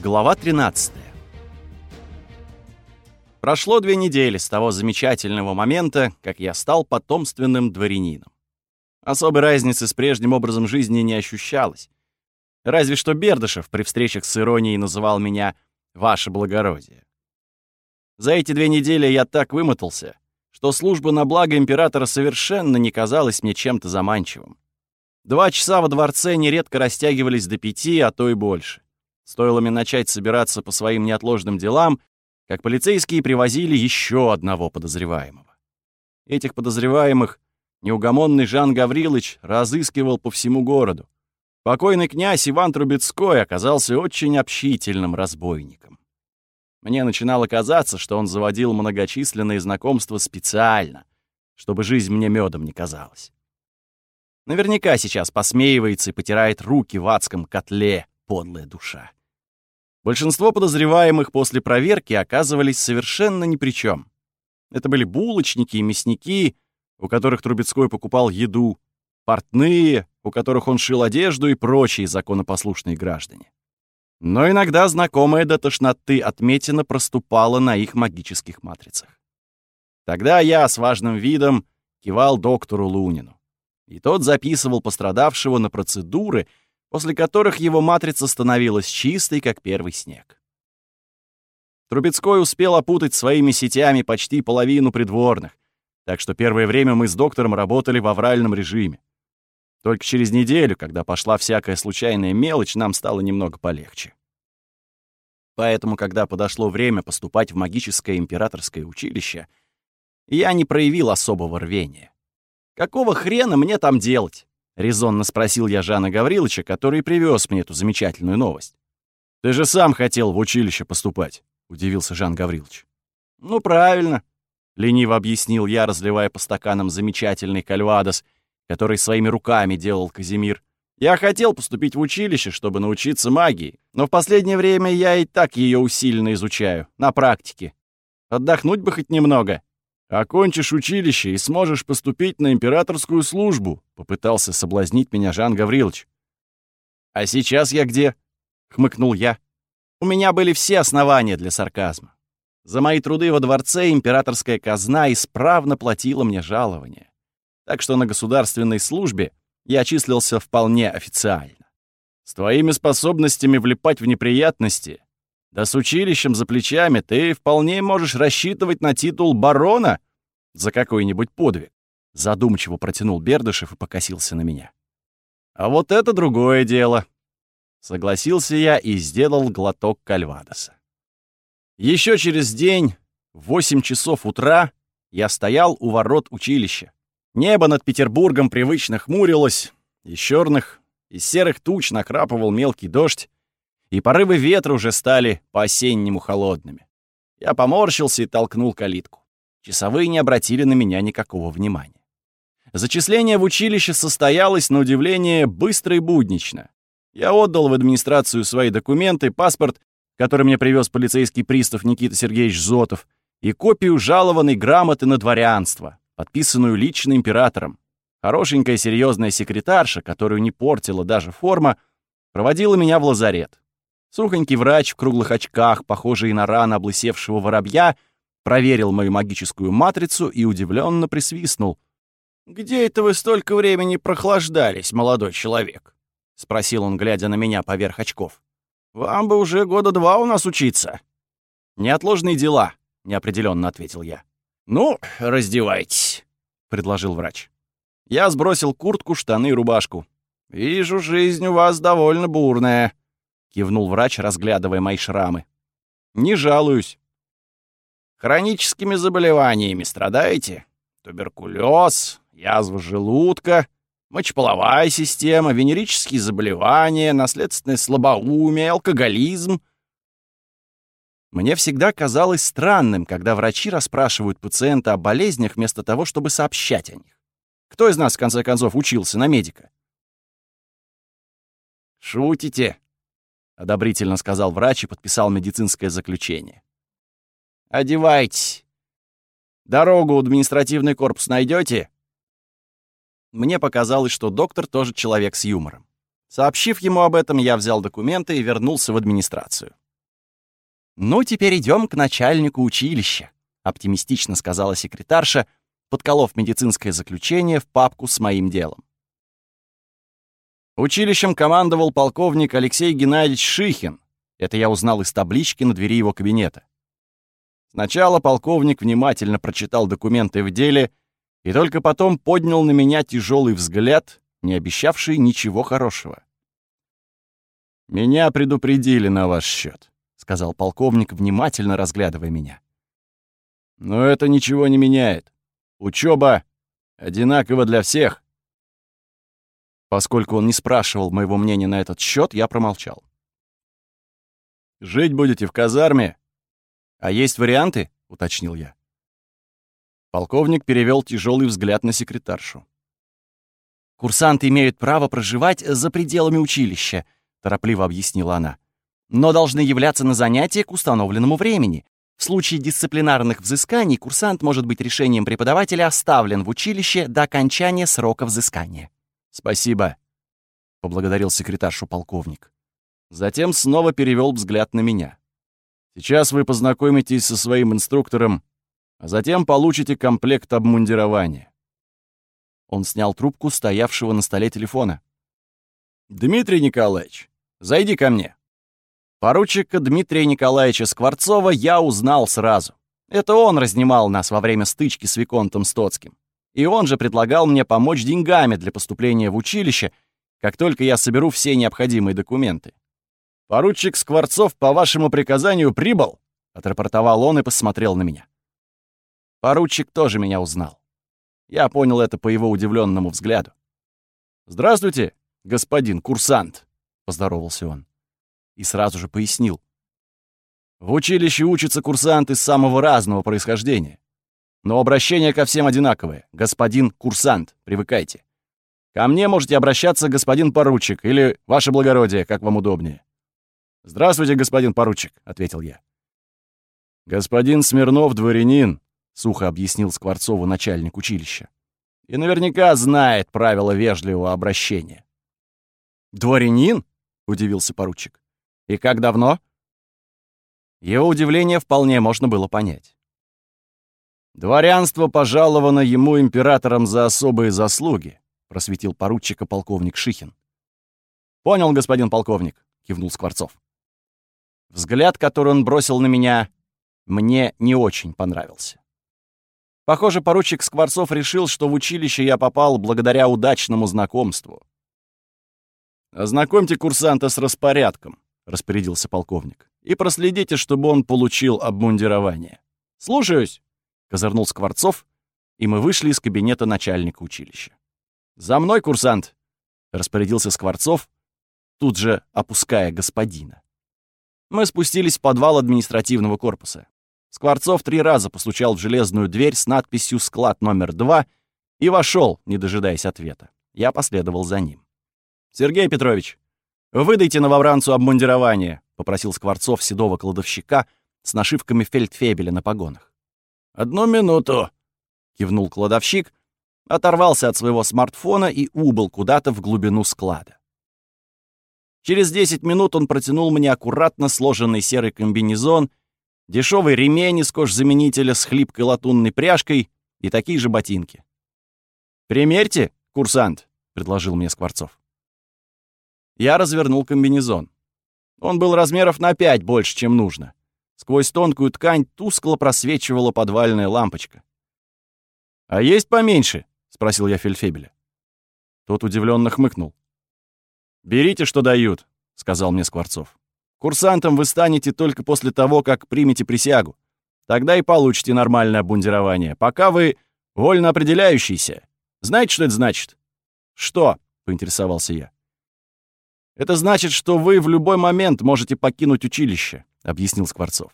Глава 13. Прошло две недели с того замечательного момента, как я стал потомственным дворянином. Особой разницы с прежним образом жизни не ощущалось. Разве что Бердышев при встречах с иронией называл меня «Ваше благородие». За эти две недели я так вымотался, что служба на благо императора совершенно не казалась мне чем-то заманчивым. Два часа во дворце нередко растягивались до пяти, а то и больше. Стоило мне начать собираться по своим неотложным делам, как полицейские привозили еще одного подозреваемого. Этих подозреваемых неугомонный Жан Гаврилович разыскивал по всему городу. Покойный князь Иван Трубецкой оказался очень общительным разбойником. Мне начинало казаться, что он заводил многочисленные знакомства специально, чтобы жизнь мне медом не казалась. Наверняка сейчас посмеивается и потирает руки в адском котле, подлая душа. Большинство подозреваемых после проверки оказывались совершенно ни при чем. Это были булочники и мясники, у которых Трубецкой покупал еду, портные, у которых он шил одежду и прочие законопослушные граждане. Но иногда знакомая до тошноты отметина проступала на их магических матрицах. Тогда я с важным видом кивал доктору Лунину и тот записывал пострадавшего на процедуры, после которых его матрица становилась чистой, как первый снег. Трубецкой успел опутать своими сетями почти половину придворных, так что первое время мы с доктором работали в авральном режиме. Только через неделю, когда пошла всякая случайная мелочь, нам стало немного полегче. Поэтому, когда подошло время поступать в магическое императорское училище, я не проявил особого рвения. «Какого хрена мне там делать?» — резонно спросил я Жана Гавриловича, который привез мне эту замечательную новость. «Ты же сам хотел в училище поступать», — удивился Жан Гаврилович. «Ну, правильно», — лениво объяснил я, разливая по стаканам замечательный кальвадос, который своими руками делал Казимир. «Я хотел поступить в училище, чтобы научиться магии, но в последнее время я и так ее усиленно изучаю, на практике. Отдохнуть бы хоть немного». «Окончишь училище и сможешь поступить на императорскую службу», — попытался соблазнить меня Жан Гаврилович. «А сейчас я где?» — хмыкнул я. У меня были все основания для сарказма. За мои труды во дворце императорская казна исправно платила мне жалование. Так что на государственной службе я числился вполне официально. С твоими способностями влипать в неприятности да с училищем за плечами ты вполне можешь рассчитывать на титул барона за какой-нибудь подвиг. Задумчиво протянул Бердышев и покосился на меня. А вот это другое дело. Согласился я и сделал глоток кальвадоса. Еще через день, в 8 часов утра, я стоял у ворот училища. Небо над Петербургом привычно хмурилось, из черных, из серых туч накрапывал мелкий дождь, и порывы ветра уже стали по-осеннему холодными. Я поморщился и толкнул калитку. Часовые не обратили на меня никакого внимания. Зачисление в училище состоялось, на удивление, быстро и буднично. Я отдал в администрацию свои документы, паспорт, который мне привез полицейский пристав Никита Сергеевич Зотов, и копию жалованной грамоты на дворянство, подписанную лично императором. Хорошенькая серьезная секретарша, которую не портила даже форма, проводила меня в лазарет. Сухонький врач в круглых очках, похожий на рано облысевшего воробья, проверил мою магическую матрицу и удивленно присвистнул. «Где это вы столько времени прохлаждались, молодой человек?» — спросил он, глядя на меня поверх очков. «Вам бы уже года два у нас учиться». «Неотложные дела», — неопределенно ответил я. «Ну, раздевайтесь», — предложил врач. Я сбросил куртку, штаны и рубашку. «Вижу, жизнь у вас довольно бурная», — кивнул врач, разглядывая мои шрамы. «Не жалуюсь». «Хроническими заболеваниями страдаете? Туберкулез, язва желудка, мочеполовая система, венерические заболевания, наследственное слабоумие, алкоголизм». Мне всегда казалось странным, когда врачи расспрашивают пациента о болезнях вместо того, чтобы сообщать о них. Кто из нас, в конце концов, учился на медика? «Шутите?» — одобрительно сказал врач и подписал медицинское заключение. «Одевайтесь. Дорогу в административный корпус найдете? Мне показалось, что доктор тоже человек с юмором. Сообщив ему об этом, я взял документы и вернулся в администрацию. «Ну, теперь идем к начальнику училища», — оптимистично сказала секретарша, подколов медицинское заключение в папку с моим делом. Училищем командовал полковник Алексей Геннадьевич Шихин. Это я узнал из таблички на двери его кабинета. Сначала полковник внимательно прочитал документы в деле и только потом поднял на меня тяжелый взгляд, не обещавший ничего хорошего. «Меня предупредили на ваш счет, сказал полковник, внимательно разглядывая меня. «Но это ничего не меняет. Учеба одинакова для всех». Поскольку он не спрашивал моего мнения на этот счет, я промолчал. «Жить будете в казарме?» «А есть варианты?» — уточнил я. Полковник перевел тяжелый взгляд на секретаршу. «Курсанты имеют право проживать за пределами училища», — торопливо объяснила она. «Но должны являться на занятия к установленному времени. В случае дисциплинарных взысканий курсант может быть решением преподавателя оставлен в училище до окончания срока взыскания». «Спасибо», — поблагодарил секретаршу полковник. Затем снова перевел взгляд на меня. «Сейчас вы познакомитесь со своим инструктором, а затем получите комплект обмундирования». Он снял трубку стоявшего на столе телефона. «Дмитрий Николаевич, зайди ко мне». Поручика Дмитрия Николаевича Скворцова я узнал сразу. Это он разнимал нас во время стычки с Виконтом Стоцким. И он же предлагал мне помочь деньгами для поступления в училище, как только я соберу все необходимые документы. «Поручик Скворцов по вашему приказанию прибыл», — отрапортовал он и посмотрел на меня. Поручик тоже меня узнал. Я понял это по его удивленному взгляду. «Здравствуйте, господин курсант», — поздоровался он. И сразу же пояснил. «В училище учатся курсанты самого разного происхождения. Но обращение ко всем одинаковое. Господин курсант, привыкайте. Ко мне можете обращаться господин поручик или ваше благородие, как вам удобнее». «Здравствуйте, господин поручик», — ответил я. «Господин Смирнов дворянин», — сухо объяснил Скворцову начальник училища. «И наверняка знает правила вежливого обращения». «Дворянин?» — удивился поручик. «И как давно?» Его удивление вполне можно было понять. «Дворянство пожаловано ему императором за особые заслуги», — просветил поручика полковник Шихин. «Понял, господин полковник», — кивнул Скворцов. Взгляд, который он бросил на меня, мне не очень понравился. Похоже, поручик Скворцов решил, что в училище я попал благодаря удачному знакомству. «Ознакомьте курсанта с распорядком», — распорядился полковник, «и проследите, чтобы он получил обмундирование». «Слушаюсь», — козырнул Скворцов, и мы вышли из кабинета начальника училища. «За мной, курсант!» — распорядился Скворцов, тут же опуская господина. Мы спустились в подвал административного корпуса. Скворцов три раза постучал в железную дверь с надписью «Склад номер два» и вошел, не дожидаясь ответа. Я последовал за ним. «Сергей Петрович, выдайте новобранцу обмундирование», — попросил Скворцов седого кладовщика с нашивками фельдфебеля на погонах. «Одну минуту», — кивнул кладовщик, оторвался от своего смартфона и убыл куда-то в глубину склада. Через 10 минут он протянул мне аккуратно сложенный серый комбинезон, дешевый ремень из кожзаменителя с хлипкой латунной пряжкой и такие же ботинки. «Примерьте, курсант», — предложил мне Скворцов. Я развернул комбинезон. Он был размеров на 5 больше, чем нужно. Сквозь тонкую ткань тускло просвечивала подвальная лампочка. «А есть поменьше?» — спросил я Фельдфебеля. Тот удивленно хмыкнул. «Берите, что дают», — сказал мне Скворцов. «Курсантом вы станете только после того, как примете присягу. Тогда и получите нормальное обмундирование. Пока вы вольно определяющийся. Знаете, что это значит?» «Что?» — поинтересовался я. «Это значит, что вы в любой момент можете покинуть училище», — объяснил Скворцов.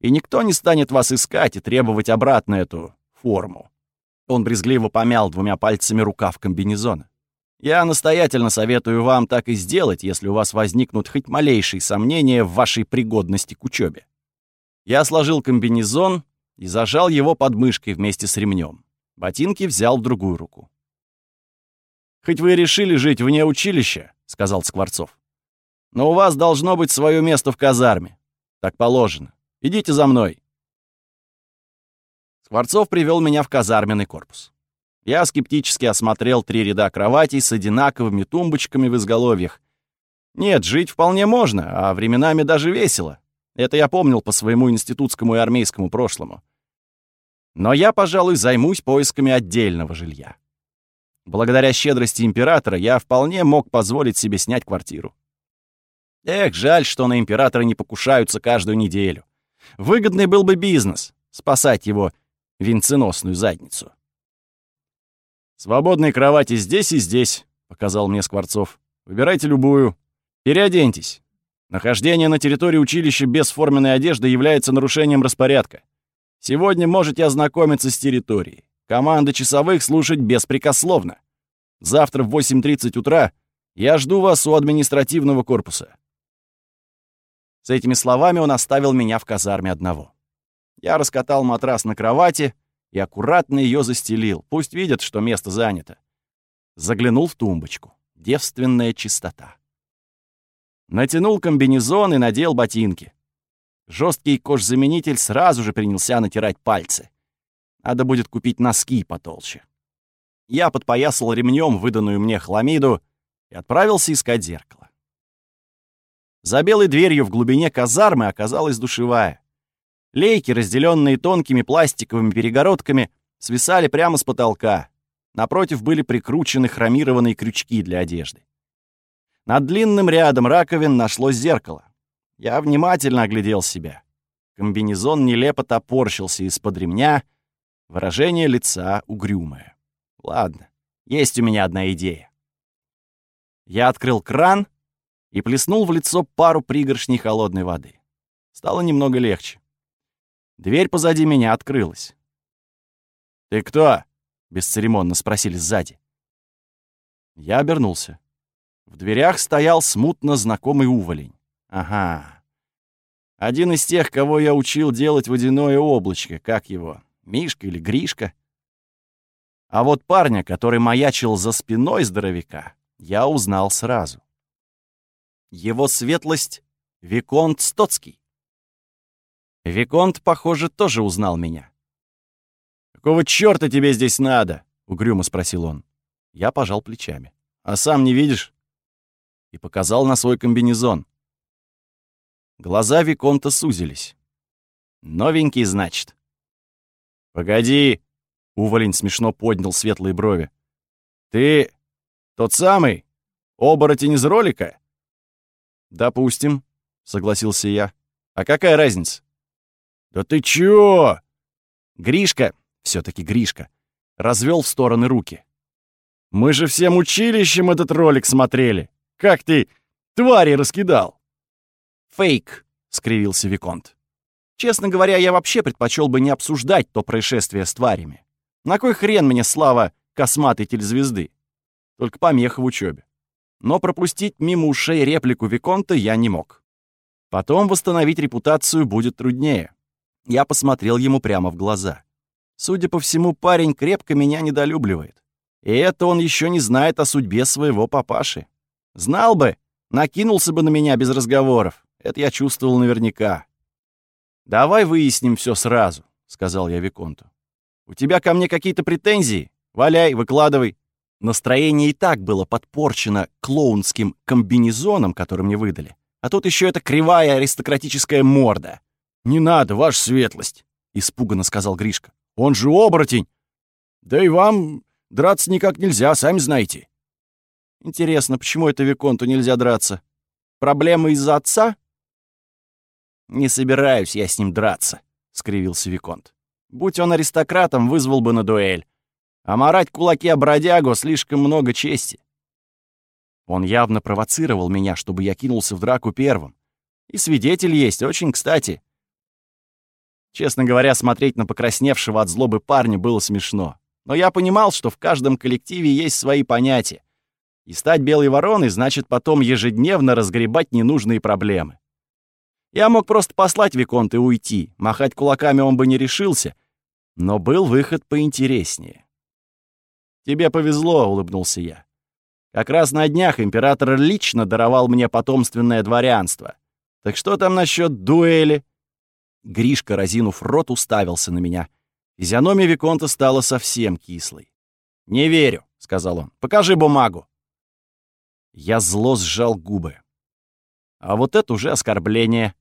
«И никто не станет вас искать и требовать обратно эту форму». Он брезгливо помял двумя пальцами рукав комбинезона. Я настоятельно советую вам так и сделать, если у вас возникнут хоть малейшие сомнения в вашей пригодности к учебе. Я сложил комбинезон и зажал его под мышкой вместе с ремнем. Ботинки взял в другую руку. «Хоть вы и решили жить вне училища», — сказал Скворцов, «но у вас должно быть свое место в казарме. Так положено. Идите за мной». Скворцов привел меня в казарменный корпус. Я скептически осмотрел три ряда кроватей с одинаковыми тумбочками в изголовьях. Нет, жить вполне можно, а временами даже весело. Это я помнил по своему институтскому и армейскому прошлому. Но я, пожалуй, займусь поисками отдельного жилья. Благодаря щедрости императора я вполне мог позволить себе снять квартиру. Эх, жаль, что на императора не покушаются каждую неделю. Выгодный был бы бизнес — спасать его венценосную задницу. «Свободные кровати здесь и здесь», — показал мне Скворцов. «Выбирайте любую. Переоденьтесь. Нахождение на территории училища без форменной одежды является нарушением распорядка. Сегодня можете ознакомиться с территорией. Команда часовых слушать беспрекословно. Завтра в 8.30 утра я жду вас у административного корпуса». С этими словами он оставил меня в казарме одного. Я раскатал матрас на кровати и аккуратно ее застелил. Пусть видят, что место занято. Заглянул в тумбочку. Девственная чистота. Натянул комбинезон и надел ботинки. Жесткий кожзаменитель сразу же принялся натирать пальцы. Надо будет купить носки потолще. Я подпоясал ремнем выданную мне хламиду и отправился искать зеркало. За белой дверью в глубине казармы оказалась душевая. Лейки, разделенные тонкими пластиковыми перегородками, свисали прямо с потолка. Напротив были прикручены хромированные крючки для одежды. Над длинным рядом раковин нашлось зеркало. Я внимательно оглядел себя. Комбинезон нелепо топорщился из-под ремня, выражение лица угрюмое. Ладно, есть у меня одна идея. Я открыл кран и плеснул в лицо пару пригоршней холодной воды. Стало немного легче. Дверь позади меня открылась. «Ты кто?» — бесцеремонно спросили сзади. Я обернулся. В дверях стоял смутно знакомый уволень. Ага. Один из тех, кого я учил делать водяное облачко. Как его? Мишка или Гришка? А вот парня, который маячил за спиной здоровяка, я узнал сразу. Его светлость — Виконт Стоцкий. Виконт, похоже, тоже узнал меня. «Какого чёрта тебе здесь надо?» — угрюмо спросил он. Я пожал плечами. «А сам не видишь?» И показал на свой комбинезон. Глаза Виконта сузились. «Новенький, значит?» «Погоди!» — Уволень смешно поднял светлые брови. «Ты тот самый? Оборотень из ролика?» «Допустим», — согласился я. «А какая разница?» «Да ты чё?» Гришка, все таки Гришка, развел в стороны руки. «Мы же всем училищем этот ролик смотрели. Как ты твари раскидал?» «Фейк», — скривился Виконт. «Честно говоря, я вообще предпочел бы не обсуждать то происшествие с тварями. На кой хрен мне слава косматой телезвезды? Только помеха в учебе. Но пропустить мимо ушей реплику Виконта я не мог. Потом восстановить репутацию будет труднее. Я посмотрел ему прямо в глаза. Судя по всему, парень крепко меня недолюбливает. И это он еще не знает о судьбе своего папаши. Знал бы, накинулся бы на меня без разговоров. Это я чувствовал наверняка. «Давай выясним все сразу», — сказал я Виконту. «У тебя ко мне какие-то претензии? Валяй, выкладывай». Настроение и так было подпорчено клоунским комбинезоном, который мне выдали. А тут еще эта кривая аристократическая морда. «Не надо, ваша светлость», — испуганно сказал Гришка. «Он же оборотень! Да и вам драться никак нельзя, сами знаете». «Интересно, почему это Виконту нельзя драться? Проблемы из-за отца?» «Не собираюсь я с ним драться», — скривился Виконт. «Будь он аристократом, вызвал бы на дуэль. А марать кулаки о бродягу слишком много чести». Он явно провоцировал меня, чтобы я кинулся в драку первым. И свидетель есть, очень кстати. Честно говоря, смотреть на покрасневшего от злобы парня было смешно. Но я понимал, что в каждом коллективе есть свои понятия. И стать белой вороной значит потом ежедневно разгребать ненужные проблемы. Я мог просто послать Виконт и уйти. Махать кулаками он бы не решился. Но был выход поинтереснее. «Тебе повезло», — улыбнулся я. «Как раз на днях император лично даровал мне потомственное дворянство. Так что там насчет дуэли?» Гришка, разинув рот, уставился на меня. Физиономия Виконта стала совсем кислой. «Не верю», — сказал он. «Покажи бумагу». Я зло сжал губы. А вот это уже оскорбление.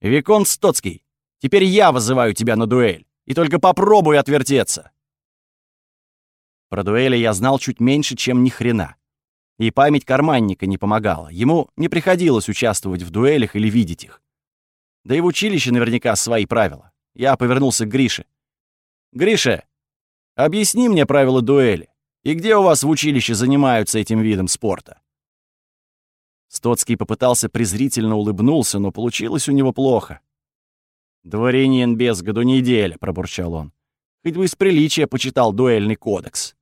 «Виконт Стоцкий, теперь я вызываю тебя на дуэль, и только попробуй отвертеться». Про дуэли я знал чуть меньше, чем ни хрена. И память карманника не помогала. Ему не приходилось участвовать в дуэлях или видеть их. Да и в училище наверняка свои правила. Я повернулся к Грише. «Гриша, объясни мне правила дуэли. И где у вас в училище занимаются этим видом спорта?» Стоцкий попытался презрительно улыбнулся, но получилось у него плохо. «Дворянин без году неделя», — пробурчал он. «Хоть бы из приличия почитал дуэльный кодекс».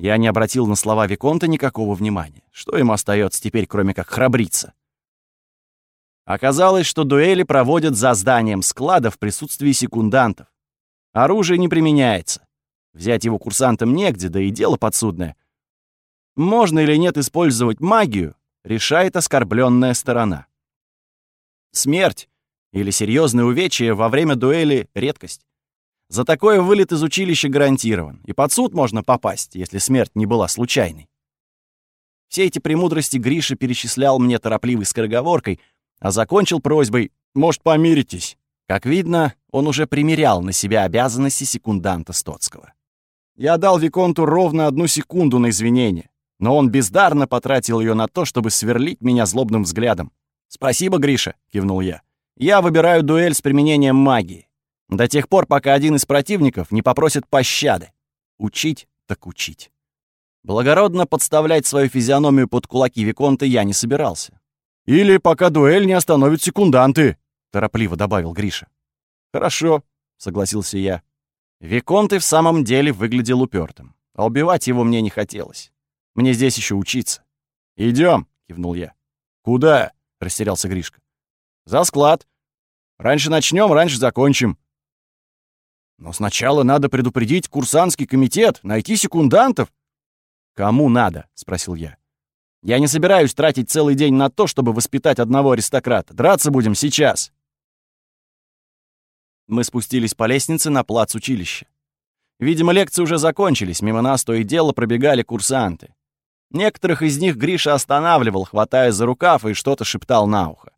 Я не обратил на слова Виконта никакого внимания. Что ему остается теперь, кроме как храбриться? Оказалось, что дуэли проводят за зданием склада в присутствии секундантов. Оружие не применяется. Взять его курсантам негде, да и дело подсудное. Можно или нет использовать магию, решает оскорбленная сторона. Смерть или серьезное увечье во время дуэли — редкость. За такое вылет из училища гарантирован, и под суд можно попасть, если смерть не была случайной. Все эти премудрости Гриша перечислял мне торопливой скороговоркой, а закончил просьбой «Может, помиритесь?» Как видно, он уже примерял на себя обязанности секунданта Стоцкого. Я дал Виконту ровно одну секунду на извинение, но он бездарно потратил ее на то, чтобы сверлить меня злобным взглядом. «Спасибо, Гриша», — кивнул я. «Я выбираю дуэль с применением магии. До тех пор, пока один из противников не попросит пощады. Учить так учить». Благородно подставлять свою физиономию под кулаки Виконта я не собирался. «Или пока дуэль не остановит секунданты», — торопливо добавил Гриша. «Хорошо», — согласился я. Виконт и в самом деле выглядел упертым, а убивать его мне не хотелось. Мне здесь еще учиться. Идем, кивнул я. «Куда?» — растерялся Гришка. «За склад. Раньше начнем, раньше закончим». «Но сначала надо предупредить курсантский комитет, найти секундантов». «Кому надо?» — спросил я. Я не собираюсь тратить целый день на то, чтобы воспитать одного аристократа. Драться будем сейчас. Мы спустились по лестнице на плац училища. Видимо, лекции уже закончились, мимо нас то и дело пробегали курсанты. Некоторых из них Гриша останавливал, хватая за рукав и что-то шептал на ухо.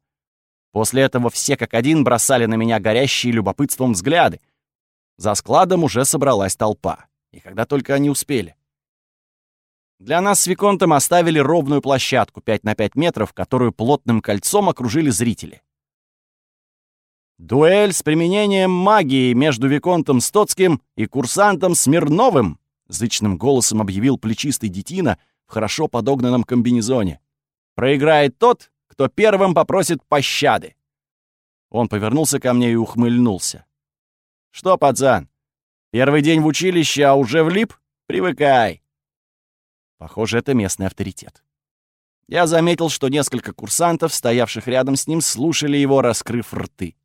После этого все как один бросали на меня горящие любопытством взгляды. За складом уже собралась толпа. И когда только они успели. Для нас с Виконтом оставили ровную площадку 5 на 5 метров, которую плотным кольцом окружили зрители. «Дуэль с применением магии между Виконтом Стоцким и курсантом Смирновым!» — зычным голосом объявил плечистый детина в хорошо подогнанном комбинезоне. «Проиграет тот, кто первым попросит пощады!» Он повернулся ко мне и ухмыльнулся. «Что, пацан, первый день в училище, а уже влип? Привыкай!» Похоже, это местный авторитет. Я заметил, что несколько курсантов, стоявших рядом с ним, слушали его, раскрыв рты.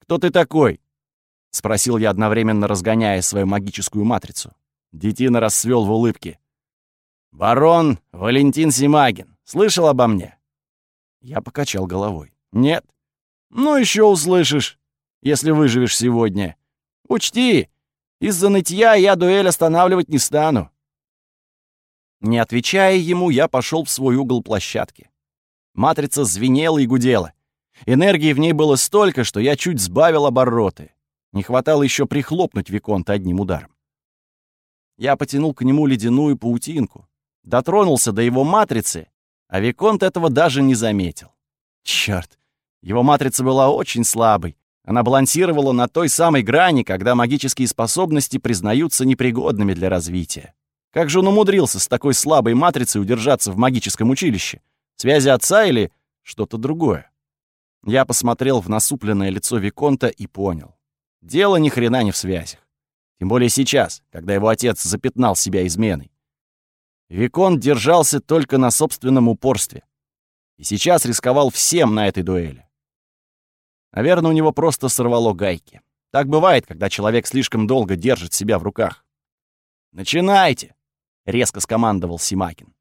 «Кто ты такой?» — спросил я, одновременно разгоняя свою магическую матрицу. Детина расцвел в улыбке. «Барон Валентин Симагин. Слышал обо мне?» Я покачал головой. «Нет». «Ну, еще услышишь, если выживешь сегодня. Учти, из-за нытья я дуэль останавливать не стану. Не отвечая ему, я пошел в свой угол площадки. Матрица звенела и гудела. Энергии в ней было столько, что я чуть сбавил обороты. Не хватало еще прихлопнуть Виконта одним ударом. Я потянул к нему ледяную паутинку, дотронулся до его матрицы, а Виконт этого даже не заметил. Черт, его матрица была очень слабой. Она балансировала на той самой грани, когда магические способности признаются непригодными для развития. Как же он умудрился с такой слабой матрицей удержаться в магическом училище? Связи отца или что-то другое? Я посмотрел в насупленное лицо Виконта и понял. Дело ни хрена не в связях. Тем более сейчас, когда его отец запятнал себя изменой. Виконт держался только на собственном упорстве. И сейчас рисковал всем на этой дуэли. Наверное, у него просто сорвало гайки. Так бывает, когда человек слишком долго держит себя в руках. «Начинайте!» — резко скомандовал Симакин.